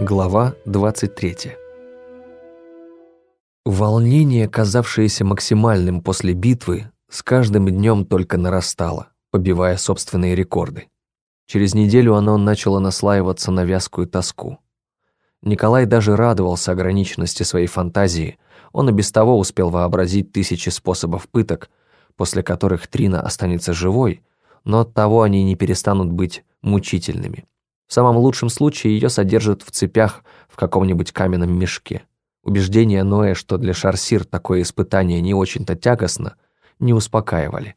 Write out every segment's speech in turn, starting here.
Глава 23 Волнение, казавшееся максимальным после битвы, с каждым днем только нарастало, побивая собственные рекорды. Через неделю оно начало наслаиваться на вязкую тоску. Николай даже радовался ограниченности своей фантазии, он и без того успел вообразить тысячи способов пыток, после которых Трина останется живой, но от того они не перестанут быть мучительными. В самом лучшем случае ее содержат в цепях в каком-нибудь каменном мешке. Убеждения Ноя, что для Шарсир такое испытание не очень-то тягостно, не успокаивали.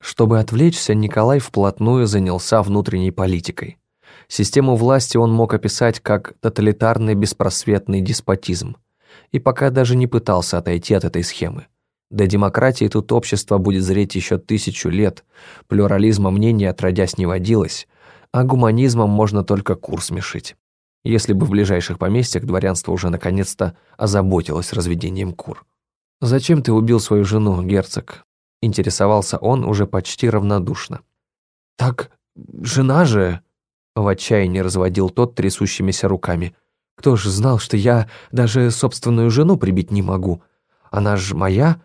Чтобы отвлечься, Николай вплотную занялся внутренней политикой. Систему власти он мог описать как тоталитарный беспросветный деспотизм, и пока даже не пытался отойти от этой схемы. До демократии тут общество будет зреть еще тысячу лет, плюрализма мнений отродясь не водилось, а гуманизмом можно только курс смешить. Если бы в ближайших поместьях дворянство уже наконец-то озаботилось разведением кур. «Зачем ты убил свою жену, герцог?» Интересовался он уже почти равнодушно. «Так, жена же...» В отчаянии разводил тот трясущимися руками. «Кто ж знал, что я даже собственную жену прибить не могу? Она ж моя?»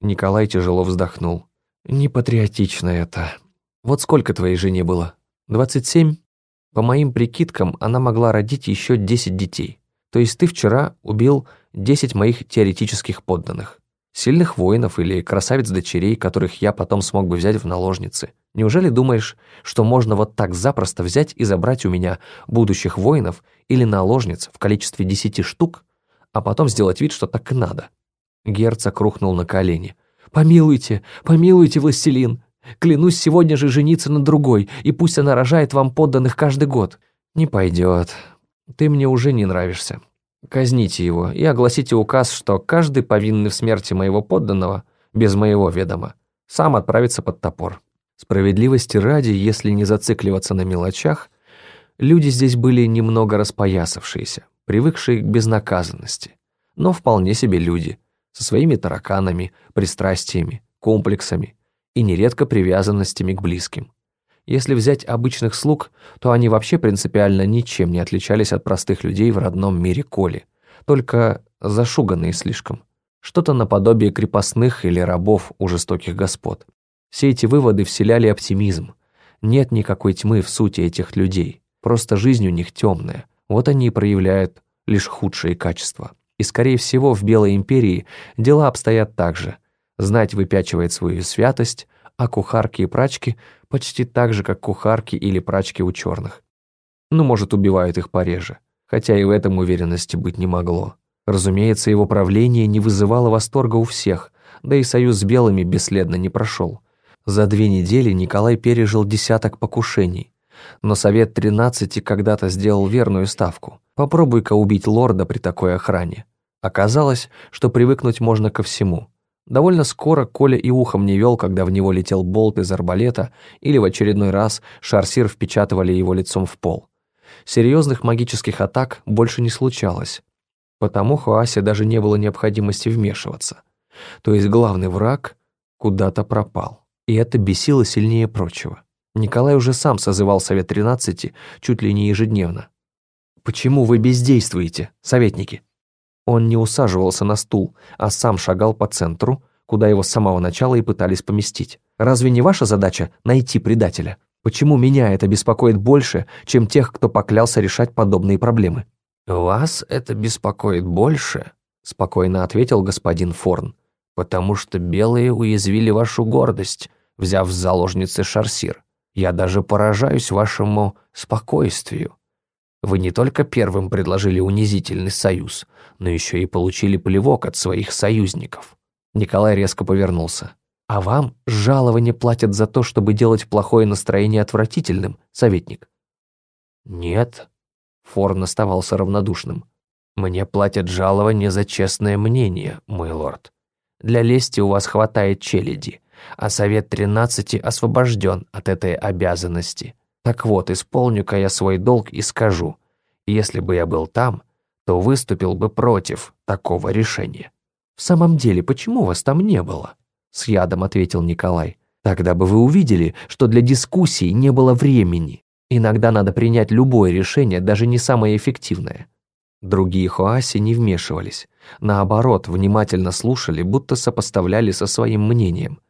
Николай тяжело вздохнул. «Непатриотично это. Вот сколько твоей жене было?» 27. По моим прикидкам, она могла родить еще 10 детей. То есть ты вчера убил 10 моих теоретических подданных. Сильных воинов или красавиц-дочерей, которых я потом смог бы взять в наложницы. Неужели думаешь, что можно вот так запросто взять и забрать у меня будущих воинов или наложниц в количестве 10 штук, а потом сделать вид, что так и надо?» Герцог рухнул на колени. «Помилуйте, помилуйте, властелин! Клянусь сегодня же жениться на другой, и пусть она рожает вам подданных каждый год. Не пойдет. Ты мне уже не нравишься. Казните его и огласите указ, что каждый повинный в смерти моего подданного, без моего ведома, сам отправится под топор. Справедливости ради, если не зацикливаться на мелочах, люди здесь были немного распоясавшиеся, привыкшие к безнаказанности, но вполне себе люди, со своими тараканами, пристрастиями, комплексами – и нередко привязанностями к близким. Если взять обычных слуг, то они вообще принципиально ничем не отличались от простых людей в родном мире Коли, только зашуганные слишком. Что-то наподобие крепостных или рабов у жестоких господ. Все эти выводы вселяли оптимизм. Нет никакой тьмы в сути этих людей, просто жизнь у них темная. Вот они и проявляют лишь худшие качества. И, скорее всего, в Белой империи дела обстоят так же. Знать выпячивает свою святость, а кухарки и прачки почти так же, как кухарки или прачки у черных. Ну, может, убивают их пореже, хотя и в этом уверенности быть не могло. Разумеется, его правление не вызывало восторга у всех, да и союз с белыми бесследно не прошел. За две недели Николай пережил десяток покушений, но Совет тринадцати когда-то сделал верную ставку. Попробуй-ка убить лорда при такой охране. Оказалось, что привыкнуть можно ко всему. Довольно скоро Коля и ухом не вел, когда в него летел болт из арбалета, или в очередной раз шарсир впечатывали его лицом в пол. Серьезных магических атак больше не случалось, потому Хуасе даже не было необходимости вмешиваться. То есть главный враг куда-то пропал, и это бесило сильнее прочего. Николай уже сам созывал Совет 13 чуть ли не ежедневно. «Почему вы бездействуете, советники?» Он не усаживался на стул, а сам шагал по центру, куда его с самого начала и пытались поместить. Разве не ваша задача найти предателя? Почему меня это беспокоит больше, чем тех, кто поклялся решать подобные проблемы? «Вас это беспокоит больше?» – спокойно ответил господин Форн. «Потому что белые уязвили вашу гордость, взяв в заложницы шарсир. Я даже поражаюсь вашему спокойствию. Вы не только первым предложили унизительный союз, но еще и получили плевок от своих союзников». Николай резко повернулся. «А вам жалование платят за то, чтобы делать плохое настроение отвратительным, советник?» «Нет», — Форн оставался равнодушным. «Мне платят жалование за честное мнение, мой лорд. Для лести у вас хватает челяди, а Совет Тринадцати освобожден от этой обязанности. Так вот, исполню-ка я свой долг и скажу, если бы я был там, то выступил бы против такого решения. «В самом деле, почему вас там не было?» С ядом ответил Николай. «Тогда бы вы увидели, что для дискуссий не было времени. Иногда надо принять любое решение, даже не самое эффективное. Другие Хоаси не вмешивались. Наоборот, внимательно слушали, будто сопоставляли со своим мнением.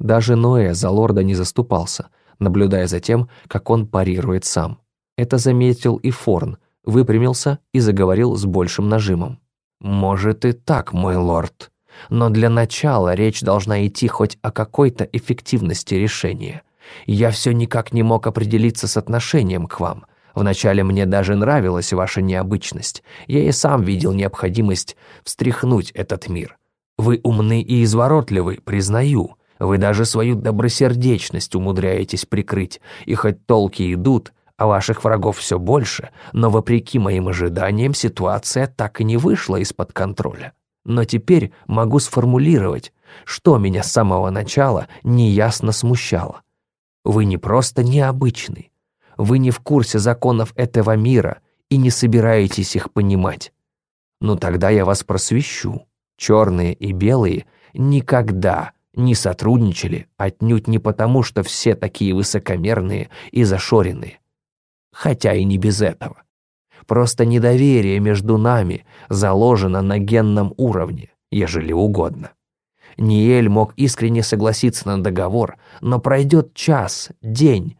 Даже Ноэ за лорда не заступался, наблюдая за тем, как он парирует сам. Это заметил и Форн, выпрямился и заговорил с большим нажимом. «Может и так, мой лорд. Но для начала речь должна идти хоть о какой-то эффективности решения. Я все никак не мог определиться с отношением к вам. Вначале мне даже нравилась ваша необычность. Я и сам видел необходимость встряхнуть этот мир. Вы умны и изворотливы, признаю. Вы даже свою добросердечность умудряетесь прикрыть. И хоть толки идут, а ваших врагов все больше, но вопреки моим ожиданиям ситуация так и не вышла из-под контроля. Но теперь могу сформулировать, что меня с самого начала неясно смущало. Вы не просто необычный, вы не в курсе законов этого мира и не собираетесь их понимать. Но тогда я вас просвещу. Черные и белые никогда не сотрудничали, отнюдь не потому, что все такие высокомерные и зашоренные. Хотя и не без этого. Просто недоверие между нами заложено на генном уровне, ежели угодно. Ниэль мог искренне согласиться на договор, но пройдет час, день,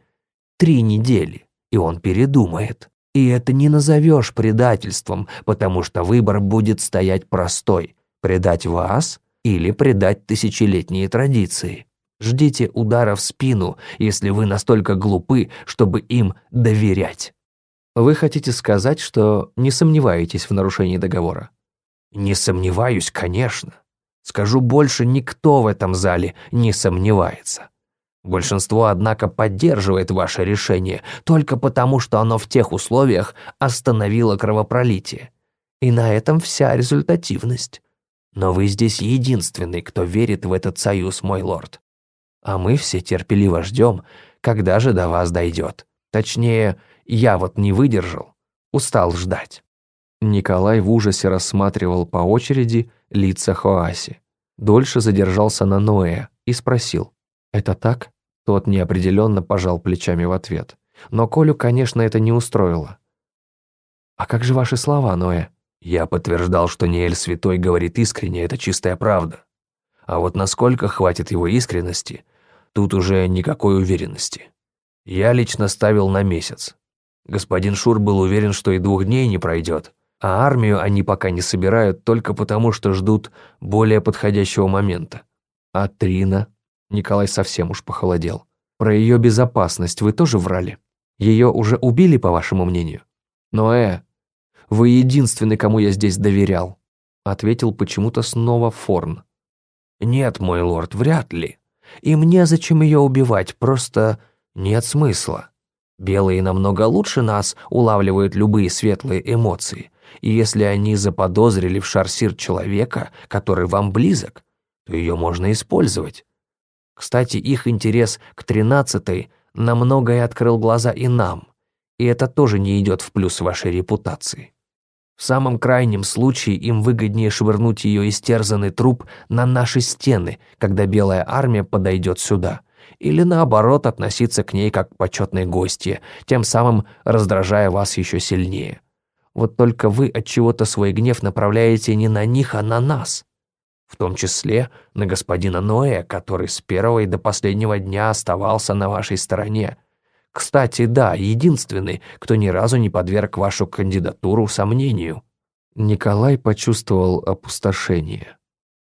три недели, и он передумает. И это не назовешь предательством, потому что выбор будет стоять простой – предать вас или предать тысячелетние традиции. Ждите удара в спину, если вы настолько глупы, чтобы им доверять. Вы хотите сказать, что не сомневаетесь в нарушении договора? Не сомневаюсь, конечно. Скажу больше, никто в этом зале не сомневается. Большинство, однако, поддерживает ваше решение только потому, что оно в тех условиях остановило кровопролитие. И на этом вся результативность. Но вы здесь единственный, кто верит в этот союз, мой лорд. А мы все терпеливо ждем, когда же до вас дойдет. Точнее, я вот не выдержал, устал ждать». Николай в ужасе рассматривал по очереди лица Хоаси. Дольше задержался на Ноэ и спросил. «Это так?» Тот неопределенно пожал плечами в ответ. Но Колю, конечно, это не устроило. «А как же ваши слова, Ноэ?» «Я подтверждал, что Ниэль Святой говорит искренне, это чистая правда. А вот насколько хватит его искренности, тут уже никакой уверенности. Я лично ставил на месяц. Господин Шур был уверен, что и двух дней не пройдет, а армию они пока не собирают только потому, что ждут более подходящего момента. А Трина Николай совсем уж похолодел. Про ее безопасность вы тоже врали? Ее уже убили, по вашему мнению? Но, э, вы единственный, кому я здесь доверял, ответил почему-то снова Форн. Нет, мой лорд, вряд ли. И мне зачем ее убивать, просто нет смысла. Белые намного лучше нас улавливают любые светлые эмоции, и если они заподозрили в шарсир человека, который вам близок, то ее можно использовать. Кстати, их интерес к тринадцатой на многое открыл глаза и нам, и это тоже не идет в плюс вашей репутации. В самом крайнем случае им выгоднее швырнуть ее истерзанный труп на наши стены, когда белая армия подойдет сюда, или наоборот относиться к ней как к почетной гостье, тем самым раздражая вас еще сильнее. Вот только вы от чего-то свой гнев направляете не на них, а на нас в том числе на господина Ноя, который с первого и до последнего дня оставался на вашей стороне. Кстати, да, единственный, кто ни разу не подверг вашу кандидатуру сомнению». Николай почувствовал опустошение.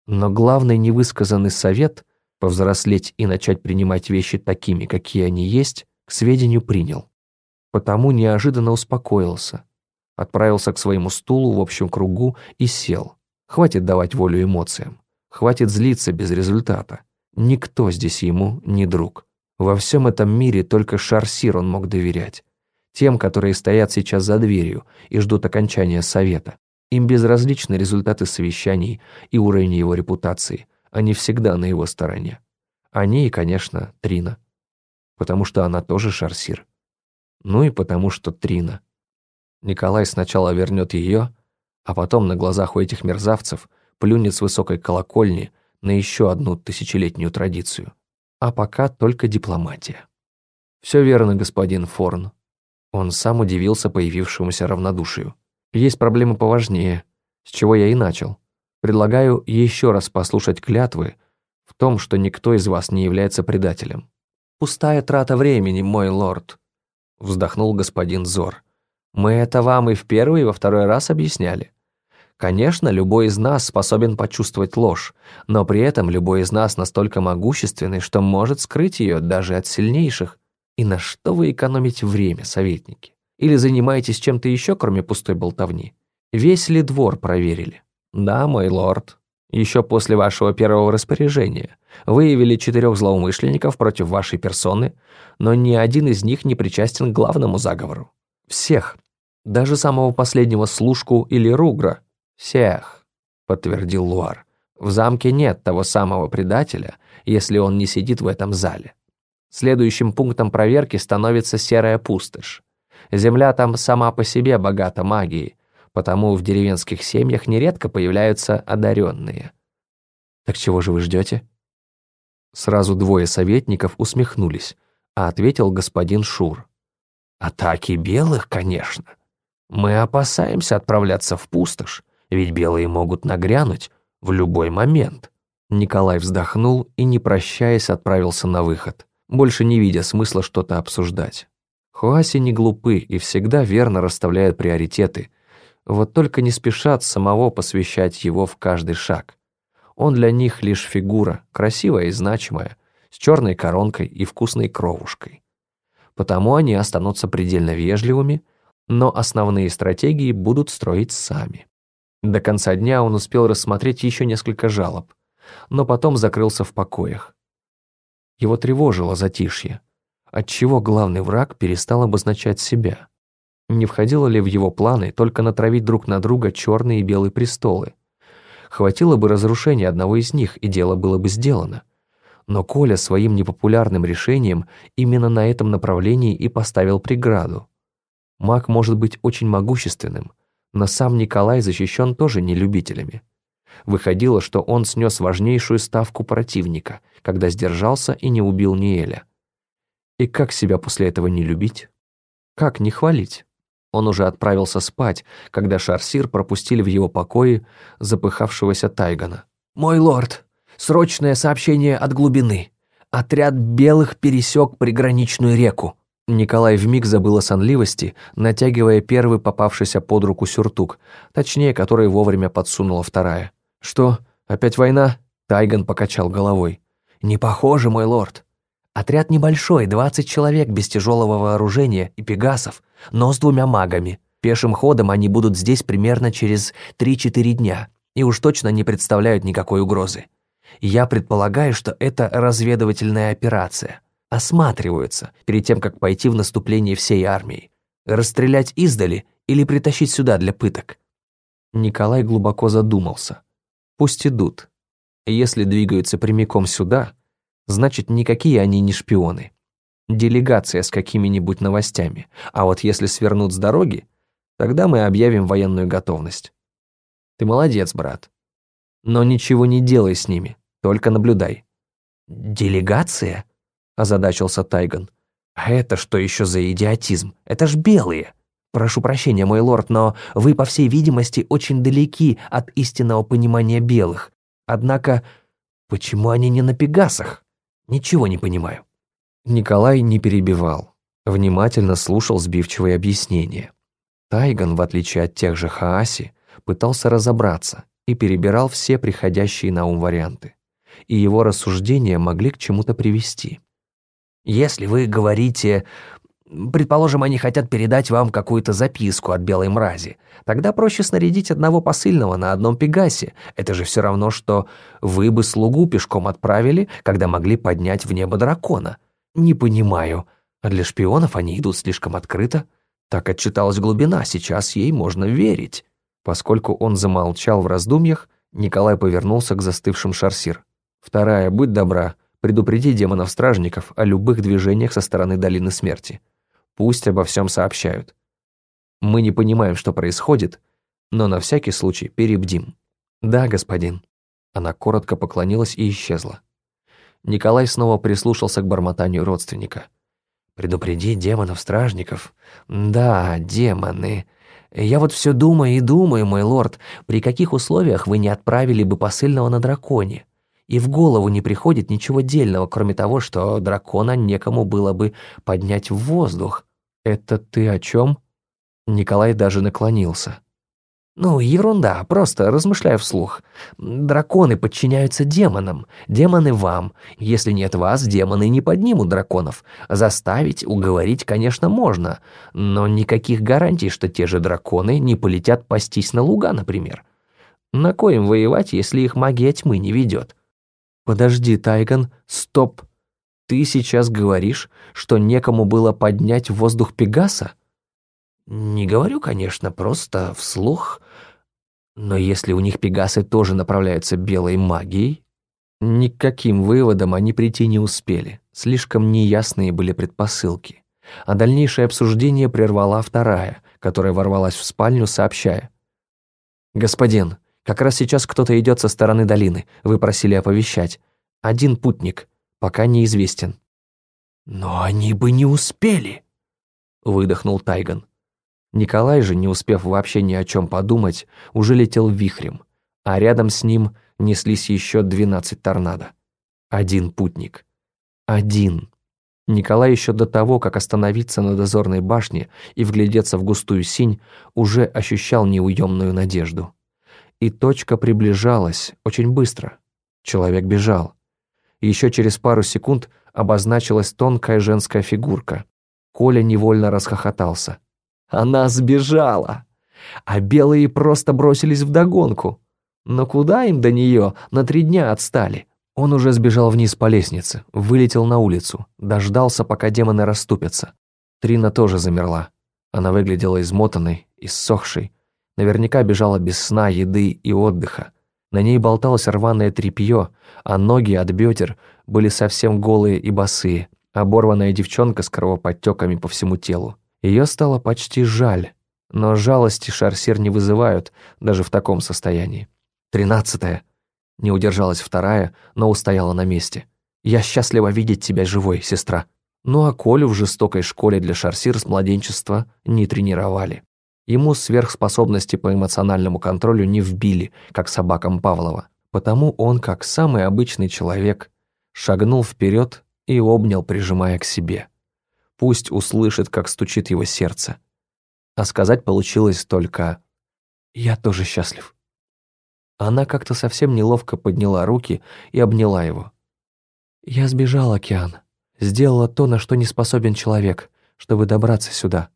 Но главный невысказанный совет — повзрослеть и начать принимать вещи такими, какие они есть, к сведению принял. Потому неожиданно успокоился, отправился к своему стулу в общем кругу и сел. Хватит давать волю эмоциям. Хватит злиться без результата. Никто здесь ему не друг. Во всем этом мире только Шарсир он мог доверять. Тем, которые стоят сейчас за дверью и ждут окончания совета. Им безразличны результаты совещаний и уровень его репутации. Они всегда на его стороне. Они и, конечно, Трина. Потому что она тоже Шарсир. Ну и потому что Трина. Николай сначала вернет ее, а потом на глазах у этих мерзавцев плюнет с высокой колокольни на еще одну тысячелетнюю традицию. А пока только дипломатия. Все верно, господин Форн. Он сам удивился появившемуся равнодушию. Есть проблемы поважнее, с чего я и начал. Предлагаю еще раз послушать клятвы в том, что никто из вас не является предателем. «Пустая трата времени, мой лорд», — вздохнул господин Зор. «Мы это вам и в первый, и во второй раз объясняли. Конечно, любой из нас способен почувствовать ложь, но при этом любой из нас настолько могущественный, что может скрыть ее даже от сильнейших. И на что вы экономите время, советники? Или занимаетесь чем-то еще, кроме пустой болтовни? Весь ли двор проверили? Да, мой лорд. Еще после вашего первого распоряжения выявили четырех злоумышленников против вашей персоны, но ни один из них не причастен к главному заговору. Всех, даже самого последнего служку или ругра, «Всех», — подтвердил Луар. «В замке нет того самого предателя, если он не сидит в этом зале. Следующим пунктом проверки становится серая пустошь. Земля там сама по себе богата магией, потому в деревенских семьях нередко появляются одаренные. Так чего же вы ждете? Сразу двое советников усмехнулись, а ответил господин Шур. «Атаки белых, конечно. Мы опасаемся отправляться в пустошь, ведь белые могут нагрянуть в любой момент. Николай вздохнул и, не прощаясь, отправился на выход, больше не видя смысла что-то обсуждать. Хуаси не глупы и всегда верно расставляют приоритеты, вот только не спешат самого посвящать его в каждый шаг. Он для них лишь фигура, красивая и значимая, с черной коронкой и вкусной кровушкой. Потому они останутся предельно вежливыми, но основные стратегии будут строить сами. До конца дня он успел рассмотреть еще несколько жалоб, но потом закрылся в покоях. Его тревожило затишье, отчего главный враг перестал обозначать себя. Не входило ли в его планы только натравить друг на друга черные и белые престолы? Хватило бы разрушения одного из них, и дело было бы сделано. Но Коля своим непопулярным решением именно на этом направлении и поставил преграду. Маг может быть очень могущественным, но сам Николай защищен тоже не любителями. Выходило, что он снес важнейшую ставку противника, когда сдержался и не убил Ниэля. И как себя после этого не любить? Как не хвалить? Он уже отправился спать, когда Шарсир пропустили в его покое запыхавшегося Тайгана. «Мой лорд, срочное сообщение от глубины. Отряд белых пересек приграничную реку. Николай вмиг забыл о сонливости, натягивая первый попавшийся под руку сюртук, точнее, который вовремя подсунула вторая. «Что, опять война?» Тайган покачал головой. «Не похоже, мой лорд. Отряд небольшой, 20 человек без тяжелого вооружения и пегасов, но с двумя магами. Пешим ходом они будут здесь примерно через 3-4 дня и уж точно не представляют никакой угрозы. Я предполагаю, что это разведывательная операция» осматриваются перед тем, как пойти в наступление всей армии. Расстрелять издали или притащить сюда для пыток? Николай глубоко задумался. Пусть идут. Если двигаются прямиком сюда, значит, никакие они не шпионы. Делегация с какими-нибудь новостями. А вот если свернут с дороги, тогда мы объявим военную готовность. Ты молодец, брат. Но ничего не делай с ними, только наблюдай. Делегация? Озадачился Тайган. «А это что еще за идиотизм? Это ж белые!» «Прошу прощения, мой лорд, но вы, по всей видимости, очень далеки от истинного понимания белых. Однако, почему они не на Пегасах? Ничего не понимаю». Николай не перебивал, внимательно слушал сбивчивые объяснения. Тайган, в отличие от тех же Хааси, пытался разобраться и перебирал все приходящие на ум варианты. И его рассуждения могли к чему-то привести. Если вы говорите, предположим, они хотят передать вам какую-то записку от белой мрази, тогда проще снарядить одного посыльного на одном пегасе. Это же все равно, что вы бы слугу пешком отправили, когда могли поднять в небо дракона. Не понимаю. Для шпионов они идут слишком открыто. Так отчиталась глубина, сейчас ей можно верить. Поскольку он замолчал в раздумьях, Николай повернулся к застывшим шарсир. «Вторая, будь добра, Предупреди демонов-стражников о любых движениях со стороны Долины Смерти. Пусть обо всем сообщают. Мы не понимаем, что происходит, но на всякий случай перебдим. Да, господин. Она коротко поклонилась и исчезла. Николай снова прислушался к бормотанию родственника. «Предупреди демонов-стражников. Да, демоны. Я вот все думаю и думаю, мой лорд, при каких условиях вы не отправили бы посыльного на драконе? И в голову не приходит ничего дельного, кроме того, что дракона некому было бы поднять в воздух. Это ты о чем? Николай даже наклонился. Ну, ерунда, просто размышляю вслух. Драконы подчиняются демонам, демоны вам. Если нет вас, демоны не поднимут драконов. Заставить, уговорить, конечно, можно, но никаких гарантий, что те же драконы не полетят пастись на луга, например. На коем воевать, если их магия тьмы не ведет? Подожди, Тайган, стоп. Ты сейчас говоришь, что некому было поднять воздух Пегаса? Не говорю, конечно, просто вслух. Но если у них пегасы тоже направляются белой магией... Никаким выводом они прийти не успели. Слишком неясные были предпосылки. А дальнейшее обсуждение прервала вторая, которая ворвалась в спальню, сообщая. «Господин, как раз сейчас кто-то идет со стороны долины. Вы просили оповещать. Один путник. Пока неизвестен». «Но они бы не успели», — выдохнул Тайган. Николай же, не успев вообще ни о чем подумать, уже летел вихрем, а рядом с ним неслись еще двенадцать торнадо. Один путник. Один. Николай еще до того, как остановиться на дозорной башне и вглядеться в густую синь, уже ощущал неуемную надежду. И точка приближалась очень быстро. Человек бежал. Еще через пару секунд обозначилась тонкая женская фигурка. Коля невольно расхохотался. Она сбежала. А белые просто бросились в догонку. Но куда им до нее? На три дня отстали. Он уже сбежал вниз по лестнице, вылетел на улицу, дождался, пока демоны расступятся. Трина тоже замерла. Она выглядела измотанной, иссохшей. Наверняка бежала без сна, еды и отдыха. На ней болталось рваное тряпье, а ноги от бедер были совсем голые и босые, оборванная девчонка с кровоподтеками по всему телу. Ее стало почти жаль, но жалости Шарсир не вызывают даже в таком состоянии. «Тринадцатая!» Не удержалась вторая, но устояла на месте. «Я счастлива видеть тебя живой, сестра». Ну а Колю в жестокой школе для Шарсир с младенчества не тренировали. Ему сверхспособности по эмоциональному контролю не вбили, как собакам Павлова. Потому он, как самый обычный человек, шагнул вперед и обнял, прижимая к себе. Пусть услышит, как стучит его сердце. А сказать получилось только «Я тоже счастлив». Она как-то совсем неловко подняла руки и обняла его. «Я сбежал, океан. Сделала то, на что не способен человек, чтобы добраться сюда.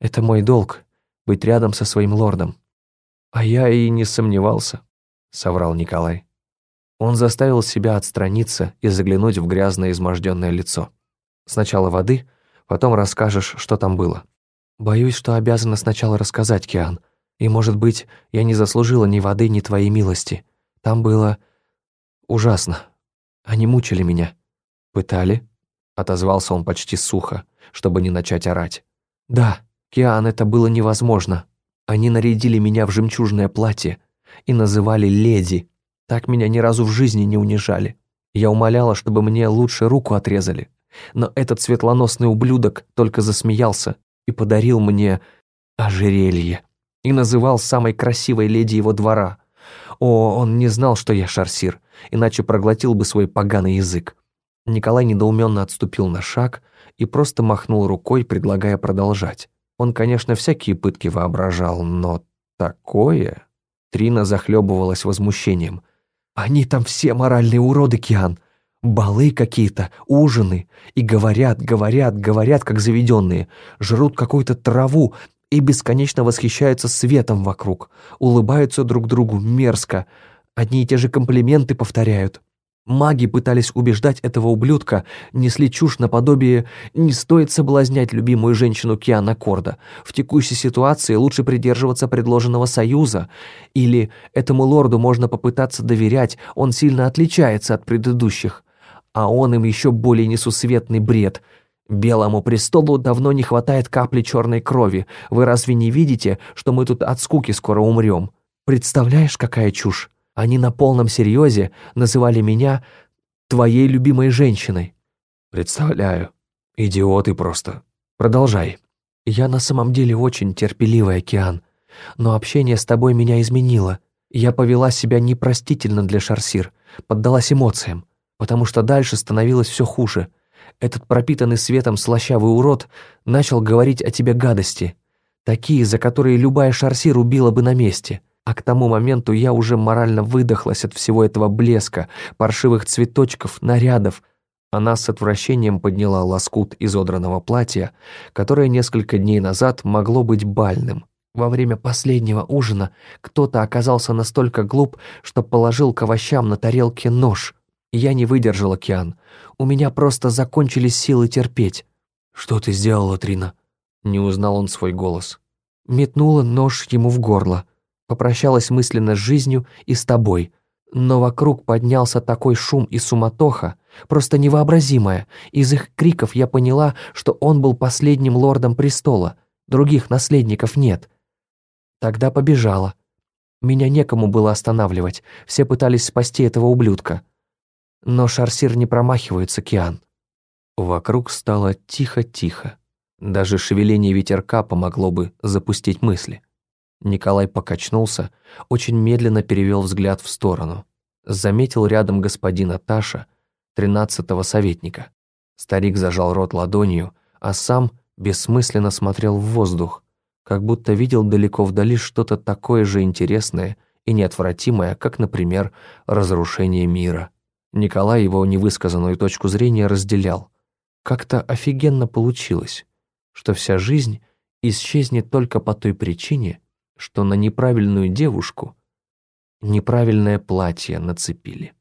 Это мой долг — быть рядом со своим лордом». «А я и не сомневался», — соврал Николай. Он заставил себя отстраниться и заглянуть в грязное изможденное лицо. Сначала воды, потом расскажешь, что там было. Боюсь, что обязана сначала рассказать, Киан. И, может быть, я не заслужила ни воды, ни твоей милости. Там было... ужасно. Они мучили меня. Пытали? Отозвался он почти сухо, чтобы не начать орать. Да, Киан, это было невозможно. Они нарядили меня в жемчужное платье и называли леди. Так меня ни разу в жизни не унижали. Я умоляла, чтобы мне лучше руку отрезали, но этот светлоносный ублюдок только засмеялся и подарил мне ожерелье и называл самой красивой леди его двора. О, он не знал, что я шарсир, иначе проглотил бы свой поганый язык. Николай недоуменно отступил на шаг и просто махнул рукой, предлагая продолжать. Он, конечно, всякие пытки воображал, но такое... Трина захлебывалась возмущением. «Они там все моральные уроды, Киан. Балы какие-то, ужины. И говорят, говорят, говорят, как заведенные. Жрут какую-то траву и бесконечно восхищаются светом вокруг. Улыбаются друг другу мерзко. Одни и те же комплименты повторяют. Маги пытались убеждать этого ублюдка, несли чушь наподобие «не стоит соблазнять любимую женщину Киана Корда, в текущей ситуации лучше придерживаться предложенного союза» или «этому лорду можно попытаться доверять, он сильно отличается от предыдущих» а он им еще более несусветный бред. Белому престолу давно не хватает капли черной крови. Вы разве не видите, что мы тут от скуки скоро умрем? Представляешь, какая чушь? Они на полном серьезе называли меня твоей любимой женщиной. Представляю. Идиоты просто. Продолжай. Я на самом деле очень терпеливый океан, но общение с тобой меня изменило. Я повела себя непростительно для Шарсир, поддалась эмоциям, потому что дальше становилось все хуже. Этот пропитанный светом слащавый урод начал говорить о тебе гадости, такие, за которые любая Шарсир убила бы на месте. А к тому моменту я уже морально выдохлась от всего этого блеска, паршивых цветочков, нарядов. Она с отвращением подняла лоскут изодранного платья, которое несколько дней назад могло быть бальным. Во время последнего ужина кто-то оказался настолько глуп, что положил к овощам на тарелке нож. Я не выдержал океан. У меня просто закончились силы терпеть. «Что ты сделала, Трина?» Не узнал он свой голос. Метнула нож ему в горло. Попрощалась мысленно с жизнью и с тобой. Но вокруг поднялся такой шум и суматоха, просто невообразимая. Из их криков я поняла, что он был последним лордом престола. Других наследников нет. Тогда побежала. Меня некому было останавливать, все пытались спасти этого ублюдка. Но Шарсир не промахивается, Киан. Вокруг стало тихо-тихо. Даже шевеление ветерка помогло бы запустить мысли. Николай покачнулся, очень медленно перевел взгляд в сторону. Заметил рядом господина Таша, тринадцатого советника. Старик зажал рот ладонью, а сам бессмысленно смотрел в воздух, как будто видел далеко вдали что-то такое же интересное и неотвратимое, как, например, разрушение мира. Николай его невысказанную точку зрения разделял. Как-то офигенно получилось, что вся жизнь исчезнет только по той причине, что на неправильную девушку неправильное платье нацепили.